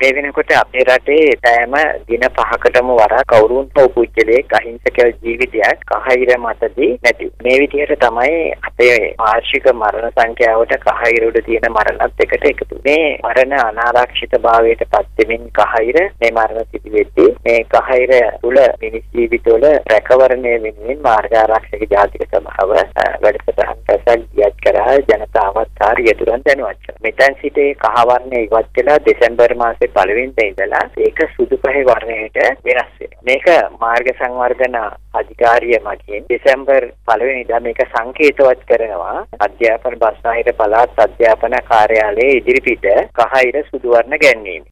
මේ වෙනකොට අපේ රටේ සෑම දින පහකටම වරා කවුරුන් හෝ පුද්ගලයෙක් අහිංසක ජීවිතයක් කහිර මතදී නැති. මේ විදිහට තමයි අපේ වාර්ෂික මරණ සංඛ්‍යාවට කහිර උඩ තියෙන මරණත් එකට එකතු. මේ මරණ අනාරක්ෂිත භාවයට පත් වෙමින් කහිර මේ මරණ සිදු වෙද්දී මේ කහිර තුල මිනිස් ජීවිතවල රැකවරණය වෙනුවෙන් මාර්ග ආරක්ෂක ජාතික සභාව වැඩසටහන් පැසක් දියත් කරා ජනතාවත් කාර්යතුරන් දැනුවත් කරා. මෙතෙන් සිට කහවර්ණය ඉවත් වෙලා දෙසැම්බර් මාසේ පළවෙනිදා ඉඳලා ඒක සුදු පහේ වර්ණයට වෙනස් වෙනවා. මේක මාර්ග සංවර්ධන අධිකාරිය මගින් දෙසැම්බර් පළවෙනිදා මේක සංකේතවත් කරනවා අධ්‍යාපන බස්නාහිර පළාත් අධ්‍යාපන කාර්යාලයේ ඉදිරිපිට කහිර සුදු වර්ණ ගැන්වීම.